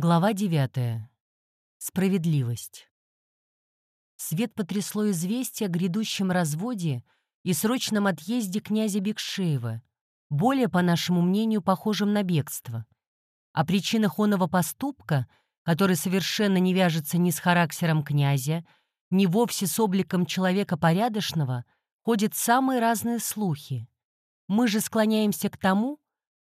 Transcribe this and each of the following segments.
Глава 9. Справедливость. Свет потрясло известие о грядущем разводе и срочном отъезде князя Бекшеева, более, по нашему мнению, похожим на бегство. О причинах оного поступка, который совершенно не вяжется ни с характером князя, ни вовсе с обликом человека порядочного, ходят самые разные слухи. Мы же склоняемся к тому,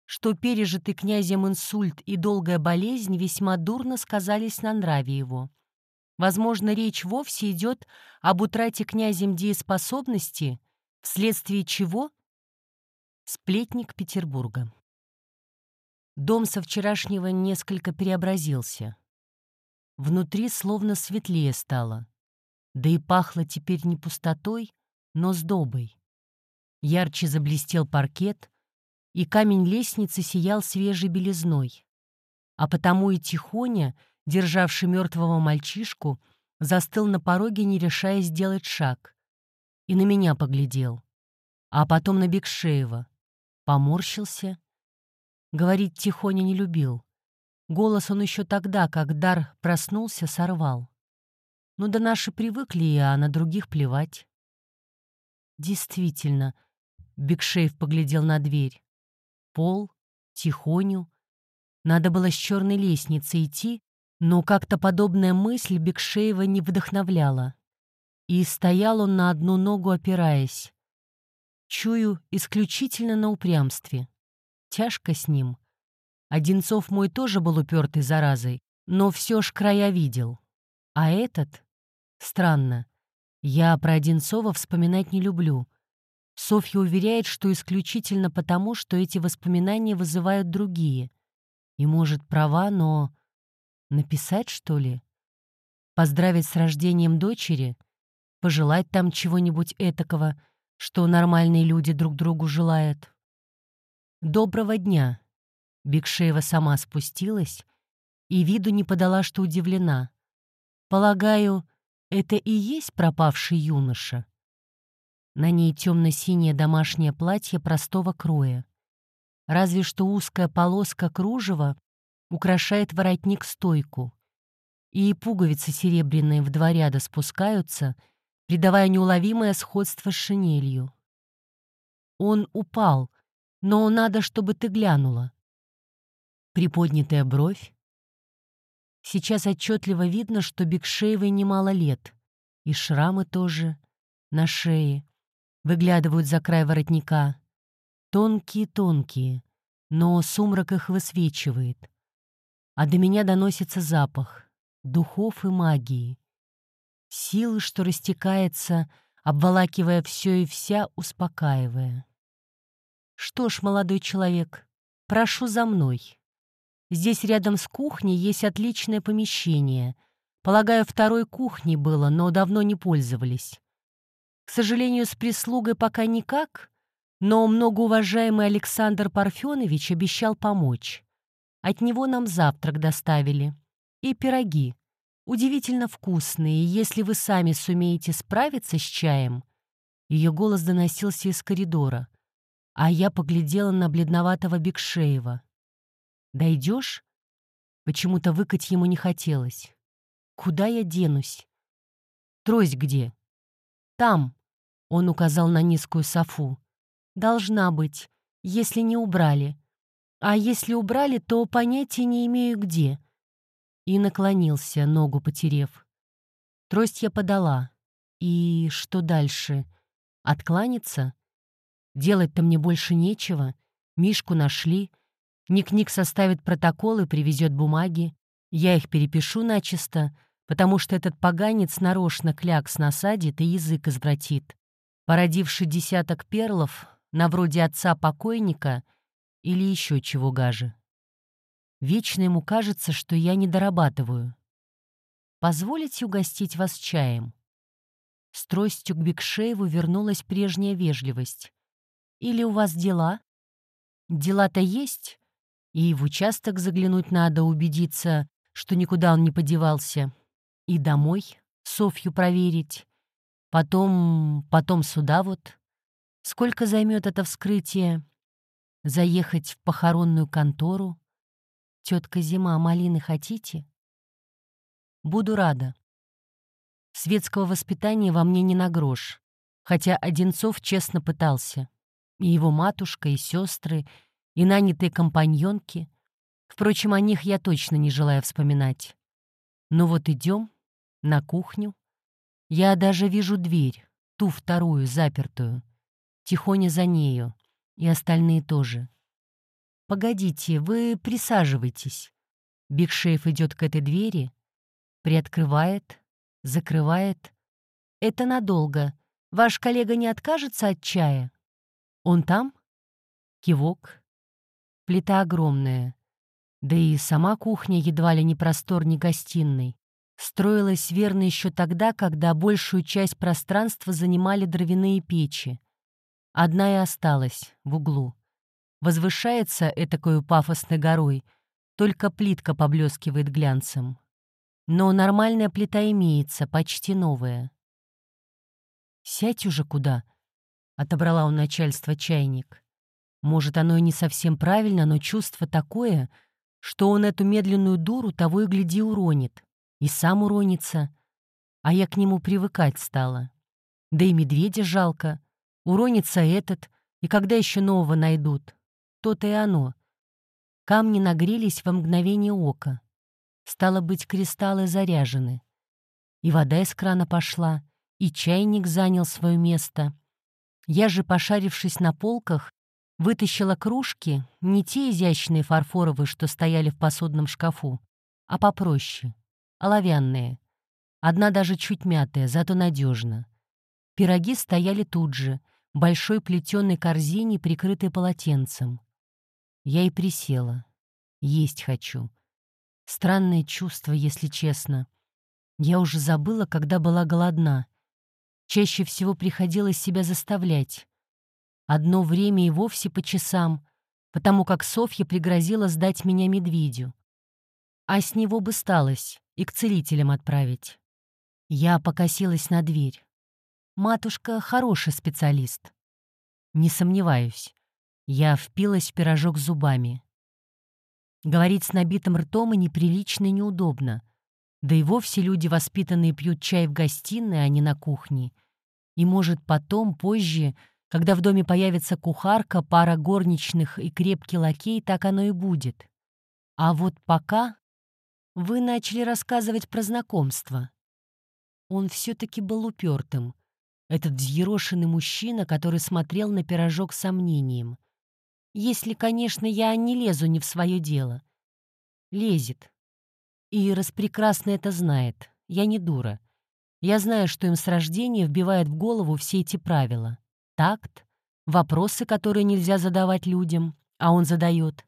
что пережитый князем инсульт и долгая болезнь весьма дурно сказались на нраве его. Возможно, речь вовсе идет об утрате князем дееспособности, вследствие чего сплетник Петербурга. Дом со вчерашнего несколько преобразился. Внутри словно светлее стало, да и пахло теперь не пустотой, но сдобой. Ярче заблестел паркет — и камень лестницы сиял свежей белизной. А потому и Тихоня, державший мертвого мальчишку, застыл на пороге, не решая сделать шаг. И на меня поглядел. А потом на Бекшеева. Поморщился. Говорить Тихоня не любил. Голос он еще тогда, как дар проснулся, сорвал. Ну да наши привыкли, а на других плевать. Действительно, Бекшеев поглядел на дверь пол, тихоню. Надо было с черной лестницы идти, но как-то подобная мысль Бекшеева не вдохновляла. И стоял он на одну ногу, опираясь. Чую исключительно на упрямстве. Тяжко с ним. Одинцов мой тоже был упертый заразой, но все ж края видел. А этот? Странно. Я про Одинцова вспоминать не люблю. Софья уверяет, что исключительно потому, что эти воспоминания вызывают другие. И, может, права, но... Написать, что ли? Поздравить с рождением дочери? Пожелать там чего-нибудь этакого, что нормальные люди друг другу желают? «Доброго дня!» Бекшеева сама спустилась и виду не подала, что удивлена. «Полагаю, это и есть пропавший юноша?» На ней темно-синее домашнее платье простого кроя. Разве что узкая полоска кружева украшает воротник-стойку. И пуговицы серебряные в два ряда спускаются, придавая неуловимое сходство с шинелью. Он упал, но надо, чтобы ты глянула. Приподнятая бровь. Сейчас отчетливо видно, что Бекшеевой немало лет. И шрамы тоже на шее выглядывают за край воротника. Тонкие-тонкие, но сумрак их высвечивает. А до меня доносится запах духов и магии. Силы, что растекается, обволакивая все и вся, успокаивая. Что ж, молодой человек, прошу за мной. Здесь рядом с кухней есть отличное помещение. Полагаю, второй кухней было, но давно не пользовались. К сожалению, с прислугой пока никак, но многоуважаемый Александр Парфенович обещал помочь. От него нам завтрак доставили. И пироги. Удивительно вкусные, если вы сами сумеете справиться с чаем. Ее голос доносился из коридора, а я поглядела на бледноватого Бекшеева. «Дойдешь?» Почему-то выкать ему не хотелось. «Куда я денусь?» «Трость где?» «Там», — он указал на низкую софу. «Должна быть, если не убрали. А если убрали, то понятия не имею где». И наклонился, ногу потерев. Трость я подала. И что дальше? Откланяться? Делать-то мне больше нечего. Мишку нашли. Ник-Ник составит протокол и привезет бумаги. Я их перепишу начисто, потому что этот поганец нарочно клякс насадит и язык извратит, породивший десяток перлов на вроде отца покойника или еще чего гаже. Вечно ему кажется, что я не дорабатываю. Позволите угостить вас чаем? С тростью к Бекшееву вернулась прежняя вежливость. Или у вас дела? Дела-то есть, и в участок заглянуть надо, убедиться, что никуда он не подевался. И домой Софью проверить. Потом... потом сюда вот. Сколько займет это вскрытие? Заехать в похоронную контору? Тетка Зима, малины хотите?» «Буду рада». Светского воспитания во мне не на грош, хотя Одинцов честно пытался. И его матушка, и сестры, и нанятые компаньонки. Впрочем, о них я точно не желаю вспоминать. Но вот идем на кухню. Я даже вижу дверь, ту вторую, запертую. Тихоня за нею, и остальные тоже. «Погодите, вы присаживайтесь». Бигшейф идет к этой двери, приоткрывает, закрывает. «Это надолго. Ваш коллега не откажется от чая?» «Он там?» Кивок. Плита огромная. Да и сама кухня едва ли не просторней гостиной. Строилась верно еще тогда, когда большую часть пространства занимали дровяные печи. Одна и осталась в углу. Возвышается этакою пафосной горой, только плитка поблескивает глянцем. Но нормальная плита имеется, почти новая. «Сядь уже куда?» — отобрала у начальства чайник. Может, оно и не совсем правильно, но чувство такое, что он эту медленную дуру того и гляди уронит. И сам уронится. А я к нему привыкать стала. Да и медведя жалко. Уронится этот, и когда еще нового найдут? То-то и оно. Камни нагрелись во мгновение ока. Стало быть, кристаллы заряжены. И вода из крана пошла, и чайник занял свое место — я же, пошарившись на полках, вытащила кружки, не те изящные фарфоровые, что стояли в посудном шкафу, а попроще, оловянные. Одна даже чуть мятая, зато надежно. Пироги стояли тут же, большой плетеной корзине, прикрытой полотенцем. Я и присела. Есть хочу. Странное чувство, если честно. Я уже забыла, когда была голодна. Чаще всего приходилось себя заставлять. Одно время и вовсе по часам, потому как Софья пригрозила сдать меня медведю. А с него бы сталось и к целителям отправить. Я покосилась на дверь. Матушка хороший специалист. Не сомневаюсь. Я впилась в пирожок зубами. Говорить с набитым ртом и неприлично и неудобно — да и вовсе люди воспитанные пьют чай в гостиной, а не на кухне. И, может, потом, позже, когда в доме появится кухарка, пара горничных и крепкий лакей, так оно и будет. А вот пока вы начали рассказывать про знакомство. Он все-таки был упертым. Этот взъерошенный мужчина, который смотрел на пирожок с сомнением. Если, конечно, я не лезу не в свое дело. Лезет. И распрекрасно это знает. Я не дура. Я знаю, что им с рождения вбивают в голову все эти правила. Такт, вопросы, которые нельзя задавать людям, а он задает,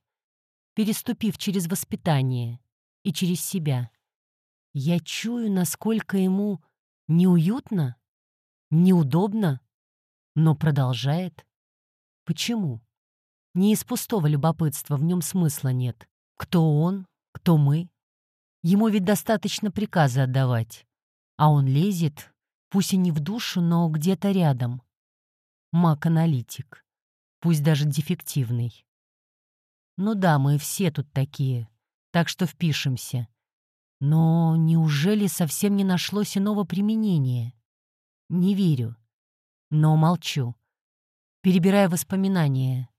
переступив через воспитание и через себя. Я чую, насколько ему неуютно, неудобно, но продолжает. Почему? Не из пустого любопытства, в нем смысла нет. Кто он, кто мы, Ему ведь достаточно приказы отдавать. А он лезет, пусть и не в душу, но где-то рядом. Маг-аналитик. Пусть даже дефективный. Ну да, мы все тут такие, так что впишемся. Но неужели совсем не нашлось иного применения? Не верю. Но молчу. Перебирая воспоминания.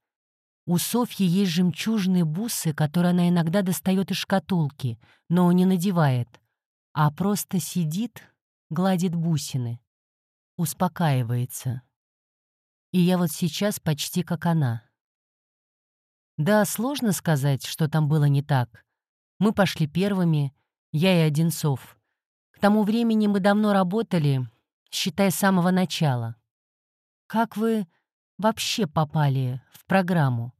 У Софьи есть жемчужные бусы, которые она иногда достает из шкатулки, но не надевает, а просто сидит, гладит бусины, успокаивается. И я вот сейчас почти как она. Да, сложно сказать, что там было не так. Мы пошли первыми, я и Одинцов. К тому времени мы давно работали, считай, с самого начала. Как вы вообще попали в программу?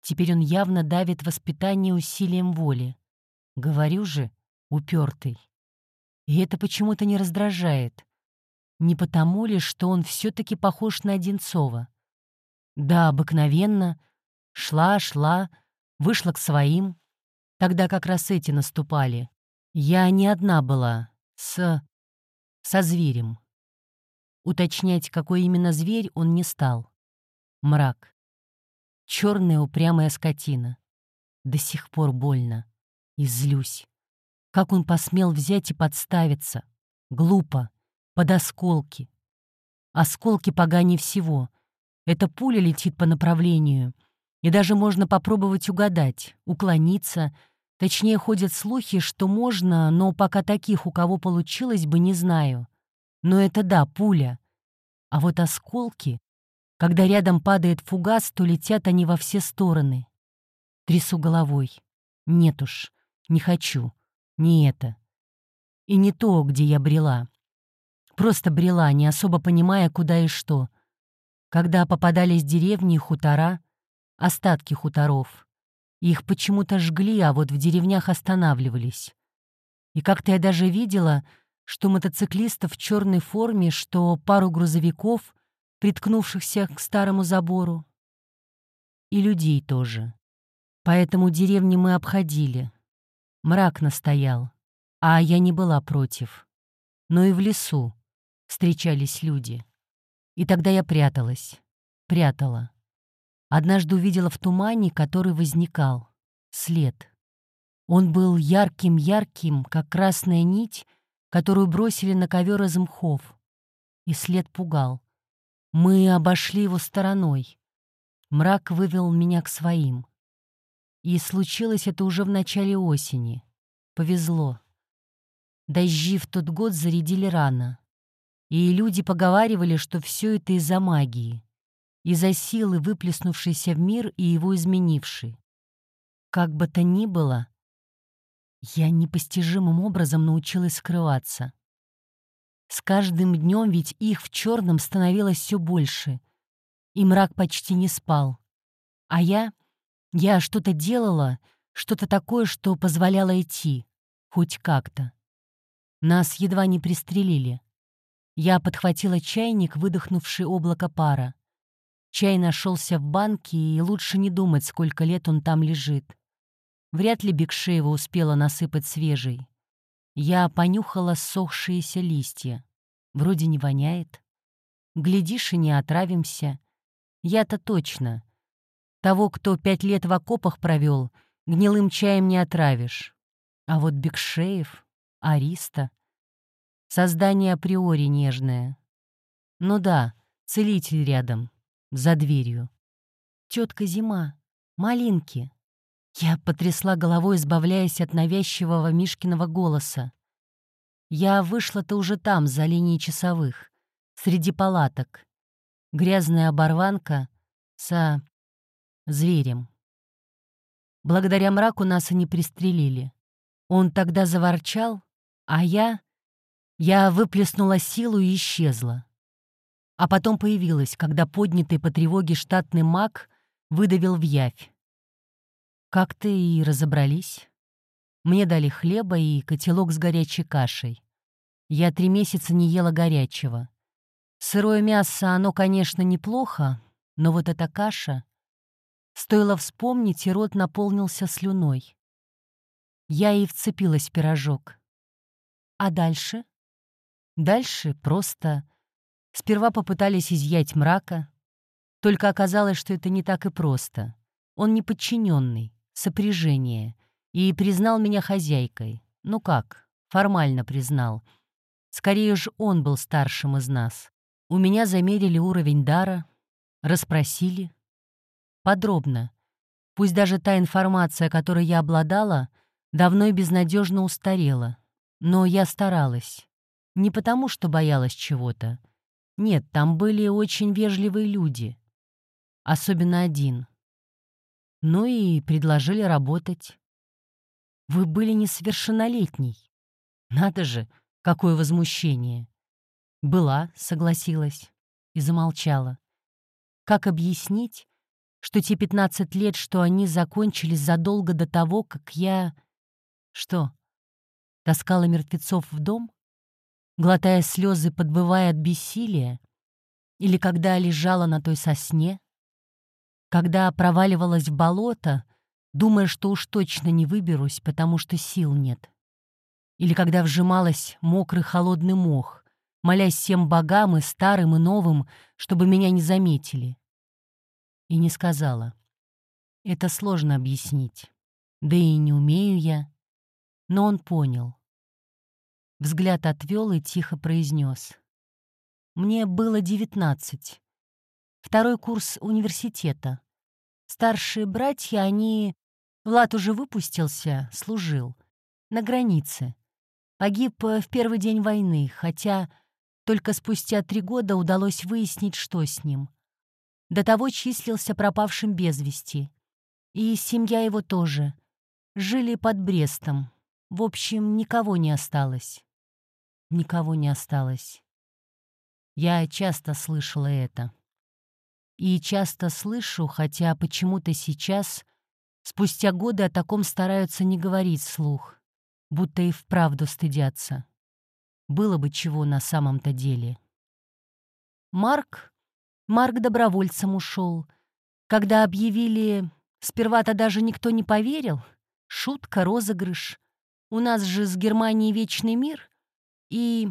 Теперь он явно давит воспитание усилием воли. Говорю же, упертый. И это почему-то не раздражает. Не потому ли, что он все-таки похож на Одинцова? Да, обыкновенно. Шла, шла, вышла к своим. Тогда как раз эти наступали. Я не одна была. С... со зверем. Уточнять, какой именно зверь, он не стал. Мрак черная упрямая скотина. До сих пор больно. И злюсь. Как он посмел взять и подставиться? Глупо. Под осколки. Осколки поганее всего. Эта пуля летит по направлению. И даже можно попробовать угадать, уклониться. Точнее, ходят слухи, что можно, но пока таких, у кого получилось бы, не знаю. Но это да, пуля. А вот осколки, когда рядом падает фугас, то летят они во все стороны. Трясу головой. Нет уж, не хочу. Не это. И не то, где я брела. Просто брела, не особо понимая, куда и что. Когда попадались деревни и хутора, остатки хуторов, их почему-то жгли, а вот в деревнях останавливались. И как-то я даже видела, что мотоциклистов в черной форме, что пару грузовиков, приткнувшихся к старому забору. И людей тоже. Поэтому деревни мы обходили. Мрак настоял, а я не была против. Но и в лесу встречались люди. И тогда я пряталась, прятала. Однажды увидела в тумане, который возникал, след. Он был ярким-ярким, как красная нить, которую бросили на ковер из мхов. И след пугал. Мы обошли его стороной. Мрак вывел меня к своим. И случилось это уже в начале осени. Повезло. Дожди в тот год зарядили рано. И люди поговаривали, что все это из-за магии, из-за силы, выплеснувшейся в мир и его изменившей. Как бы то ни было, я непостижимым образом научилась скрываться. С каждым днем ведь их в черном становилось все больше, и мрак почти не спал. А я я что-то делала, что-то такое, что позволяло идти, хоть как-то. Нас едва не пристрелили. Я подхватила чайник, выдохнувший облако пара. Чай нашелся в банке, и лучше не думать, сколько лет он там лежит. Вряд ли Бекшеева успела насыпать свежий. Я понюхала сохшиеся листья. Вроде не воняет. Глядишь, и не отравимся. Я-то точно. Того, кто пять лет в окопах провел, гнилым чаем не отравишь. А вот Бекшеев, Ариста... Создание априори нежное. Ну да, целитель рядом, за дверью. Тетка Зима, малинки. Я потрясла головой, избавляясь от навязчивого Мишкиного голоса. Я вышла-то уже там, за линией часовых, среди палаток. Грязная оборванка со зверем. Благодаря мраку нас и не пристрелили. Он тогда заворчал, а я... Я выплеснула силу и исчезла. А потом появилась, когда поднятый по тревоге штатный маг выдавил в явь. Как-то и разобрались. Мне дали хлеба и котелок с горячей кашей. Я три месяца не ела горячего. Сырое мясо, оно, конечно, неплохо, но вот эта каша... Стоило вспомнить, и рот наполнился слюной. Я и вцепилась в пирожок. А дальше? Дальше просто... Сперва попытались изъять мрака, только оказалось, что это не так и просто. Он не подчиненный, сопряжение, и признал меня хозяйкой. Ну как, формально признал. Скорее же он был старшим из нас. У меня замерили уровень дара, расспросили, Подробно. Пусть даже та информация, которой я обладала, давно и безнадежно устарела. Но я старалась. Не потому, что боялась чего-то. Нет, там были очень вежливые люди. Особенно один. Ну и предложили работать. Вы были несовершеннолетней. Надо же, какое возмущение. Была, согласилась и замолчала. Как объяснить, что те пятнадцать лет, что они закончились задолго до того, как я... Что, таскала мертвецов в дом? Глотая слезы, подбывая от бессилия? Или когда лежала на той сосне? Когда проваливалась в болото, думая, что уж точно не выберусь, потому что сил нет? Или когда вжималась мокрый холодный мох, молясь всем богам и старым, и новым, чтобы меня не заметили? и не сказала. Это сложно объяснить. Да и не умею я. Но он понял. Взгляд отвел и тихо произнес. Мне было девятнадцать. Второй курс университета. Старшие братья, они... Влад уже выпустился, служил. На границе. Погиб э, в первый день войны, хотя только спустя три года удалось выяснить, что с ним. До того числился пропавшим без вести. И семья его тоже. Жили под Брестом. В общем, никого не осталось. Никого не осталось. Я часто слышала это. И часто слышу, хотя почему-то сейчас, спустя годы о таком стараются не говорить вслух, будто и вправду стыдятся. Было бы чего на самом-то деле. Марк? Марк добровольцем ушел. Когда объявили, сперва-то даже никто не поверил. Шутка, розыгрыш. У нас же с Германией вечный мир. И...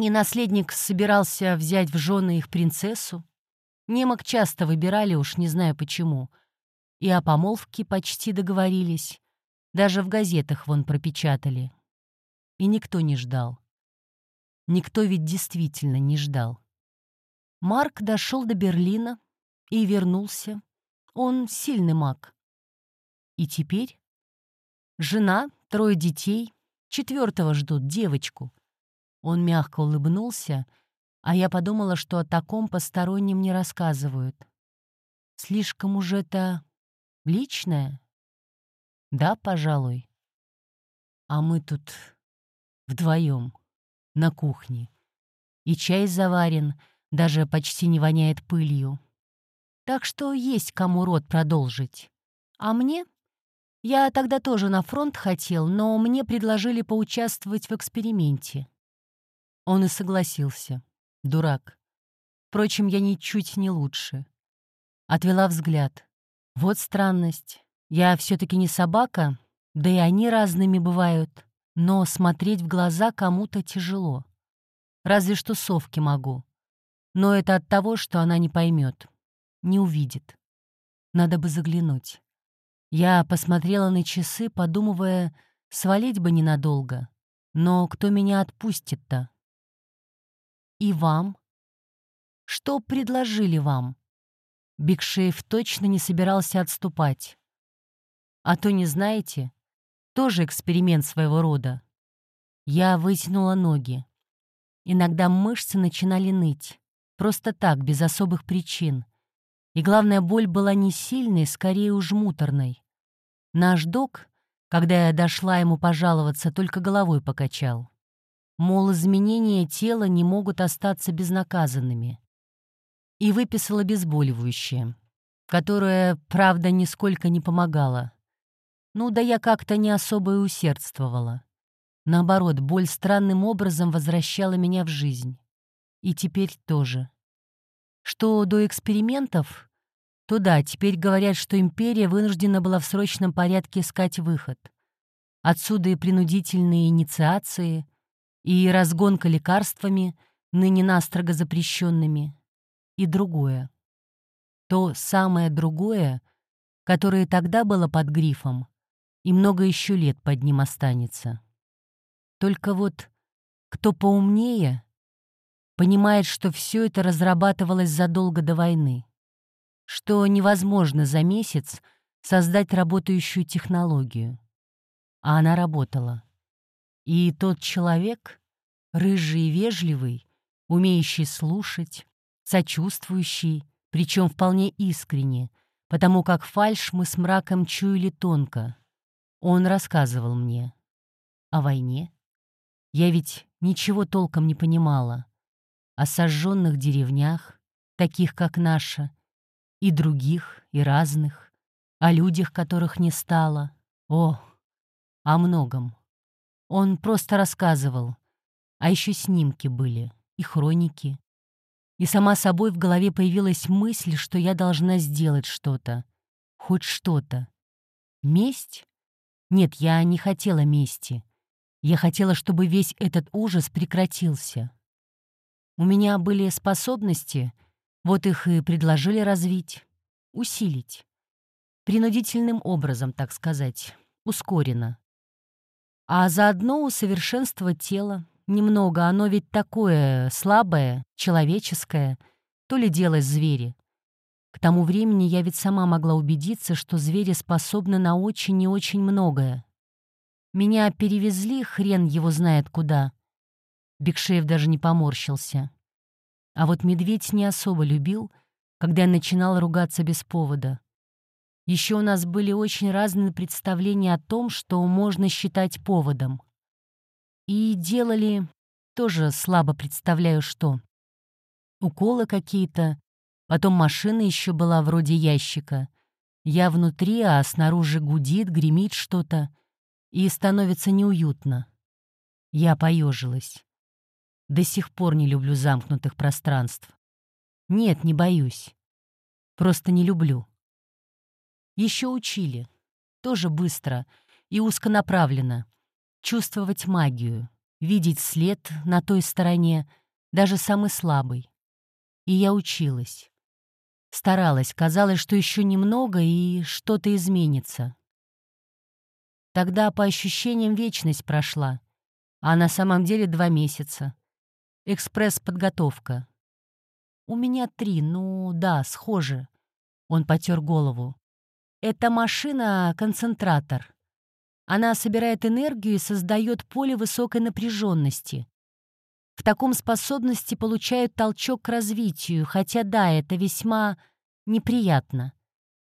И наследник собирался взять в жены их принцессу. Немок часто выбирали, уж не знаю почему. И о помолвке почти договорились. Даже в газетах вон пропечатали. И никто не ждал. Никто ведь действительно не ждал. Марк дошел до Берлина и вернулся. Он сильный маг. И теперь? Жена, трое детей, четвертого ждут, девочку. Он мягко улыбнулся, а я подумала, что о таком посторонним не рассказывают. Слишком уж это личное? Да, пожалуй. А мы тут вдвоем на кухне. И чай заварен, даже почти не воняет пылью. Так что есть кому рот продолжить. А мне? Я тогда тоже на фронт хотел, но мне предложили поучаствовать в эксперименте. Он и согласился. Дурак. Впрочем, я ничуть не лучше. Отвела взгляд. Вот странность. Я все таки не собака, да и они разными бывают но смотреть в глаза кому-то тяжело. Разве что совке могу. Но это от того, что она не поймет, не увидит. Надо бы заглянуть. Я посмотрела на часы, подумывая, свалить бы ненадолго. Но кто меня отпустит-то? И вам? Что предложили вам? Бигшеев точно не собирался отступать. А то не знаете, тоже эксперимент своего рода. Я вытянула ноги. Иногда мышцы начинали ныть. Просто так, без особых причин. И главная боль была не сильной, скорее уж муторной. Наш док, когда я дошла ему пожаловаться, только головой покачал. Мол, изменения тела не могут остаться безнаказанными. И выписал обезболивающее, которое, правда, нисколько не помогало. Ну да я как-то не особо и усердствовала. Наоборот, боль странным образом возвращала меня в жизнь. И теперь тоже. Что до экспериментов, то да, теперь говорят, что империя вынуждена была в срочном порядке искать выход. Отсюда и принудительные инициации, и разгонка лекарствами, ныне настрого запрещенными, и другое. То самое другое, которое тогда было под грифом и много еще лет под ним останется. Только вот кто поумнее, понимает, что все это разрабатывалось задолго до войны, что невозможно за месяц создать работающую технологию. А она работала. И тот человек, рыжий и вежливый, умеющий слушать, сочувствующий, причем вполне искренне, потому как фальшь мы с мраком чуяли тонко, он рассказывал мне о войне. Я ведь ничего толком не понимала. О сожженных деревнях, таких как наша, и других, и разных, о людях, которых не стало. О, о многом. Он просто рассказывал, а еще снимки были, и хроники. И сама собой в голове появилась мысль, что я должна сделать что-то. Хоть что-то. Месть? Нет, я не хотела мести. Я хотела, чтобы весь этот ужас прекратился. У меня были способности, вот их и предложили развить, усилить. принудительным образом, так сказать, ускоренно. А заодно усовершенствовать тело. Немного, оно ведь такое слабое, человеческое, то ли дело звери. К тому времени я ведь сама могла убедиться, что звери способны на очень и очень многое. Меня перевезли, хрен его знает куда. Бекшеев даже не поморщился. А вот медведь не особо любил, когда я начинала ругаться без повода. Еще у нас были очень разные представления о том, что можно считать поводом. И делали тоже слабо представляю что. Уколы какие-то, потом машина еще была вроде ящика. Я внутри, а снаружи гудит, гремит что-то, и становится неуютно. Я поежилась. До сих пор не люблю замкнутых пространств. Нет, не боюсь. Просто не люблю. Еще учили. Тоже быстро и узконаправленно. Чувствовать магию, видеть след на той стороне, даже самый слабый. И я училась. Старалась, казалось, что еще немного, и что-то изменится. Тогда, по ощущениям, вечность прошла, а на самом деле два месяца. Экспресс-подготовка. У меня три, ну да, схоже. Он потер голову. Это машина-концентратор. Она собирает энергию и создает поле высокой напряженности. В таком способности получают толчок к развитию, хотя да, это весьма неприятно.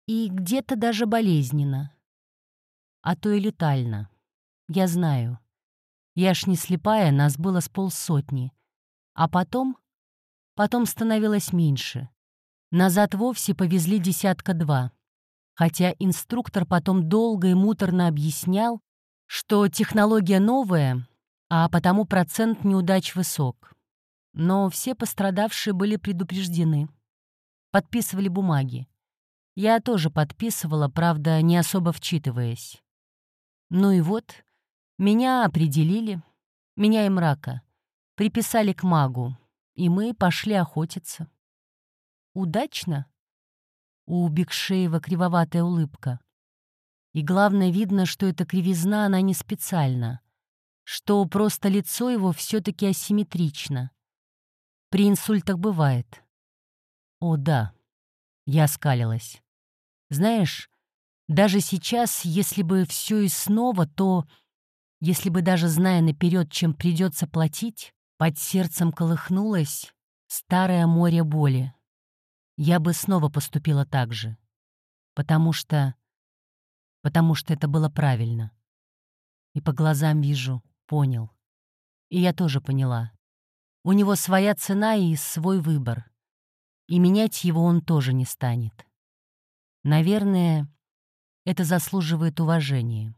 И где-то даже болезненно. А то и летально. Я знаю. Я ж не слепая, нас было с полсотни. А потом? Потом становилось меньше. Назад вовсе повезли десятка два хотя инструктор потом долго и муторно объяснял, что технология новая, а потому процент неудач высок. Но все пострадавшие были предупреждены. Подписывали бумаги. Я тоже подписывала, правда, не особо вчитываясь. Ну и вот, меня определили, меня и мрака, приписали к магу, и мы пошли охотиться. Удачно? У Бекшеева кривоватая улыбка. И главное, видно, что эта кривизна, она не специальна, что просто лицо его все-таки асимметрично. При инсультах бывает. О, да, я скалилась. Знаешь, даже сейчас, если бы все и снова, то, если бы даже зная наперед, чем придется платить, под сердцем колыхнулось старое море боли я бы снова поступила так же. Потому что... Потому что это было правильно. И по глазам вижу, понял. И я тоже поняла. У него своя цена и свой выбор. И менять его он тоже не станет. Наверное, это заслуживает уважения.